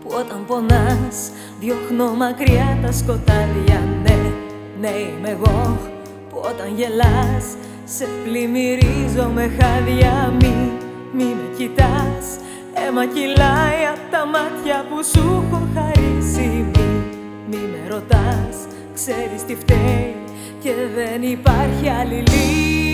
Που όταν πονάς διώχνω μακριά τα σκοτάδια. Ναι, ναι είμαι εγώ Που όταν γελάς σε πλημμυρίζω με χάδια. Μη, μη με κοιτάς Αίμα κυλάει απ' τα μάτια που σου έχω χαρίσει. Μη, μη με ρωτάς Ξέρεις τι φταίει και δεν υπάρχει άλλη λύση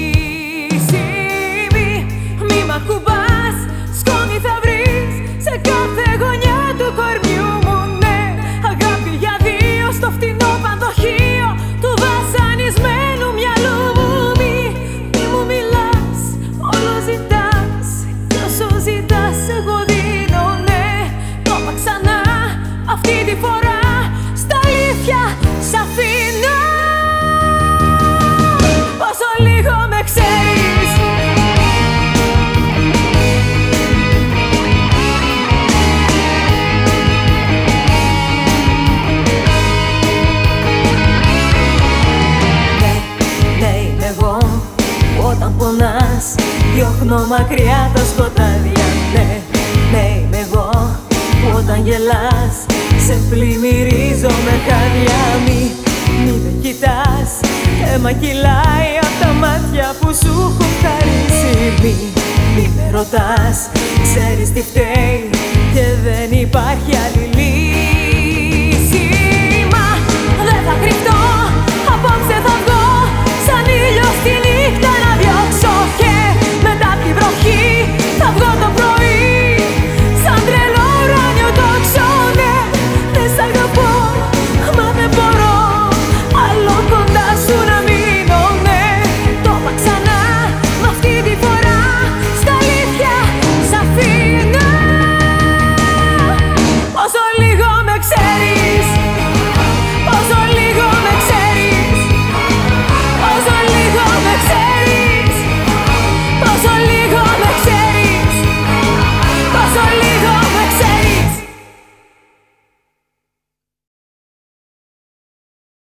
πονάς διώχνω μακριά τα σκοτάδια. Ναι, ναι είμαι εγώ Όταν γελάς σε πλημμυρίζω με χάδια. Μη, μη με κοιτάς. Αίμα κυλάει απ' τα μάτια που σου έχω χαρίσει. Μη, μη με ρωτάς. Ξέρεις τι φταίει και δεν υπάρχει άλλη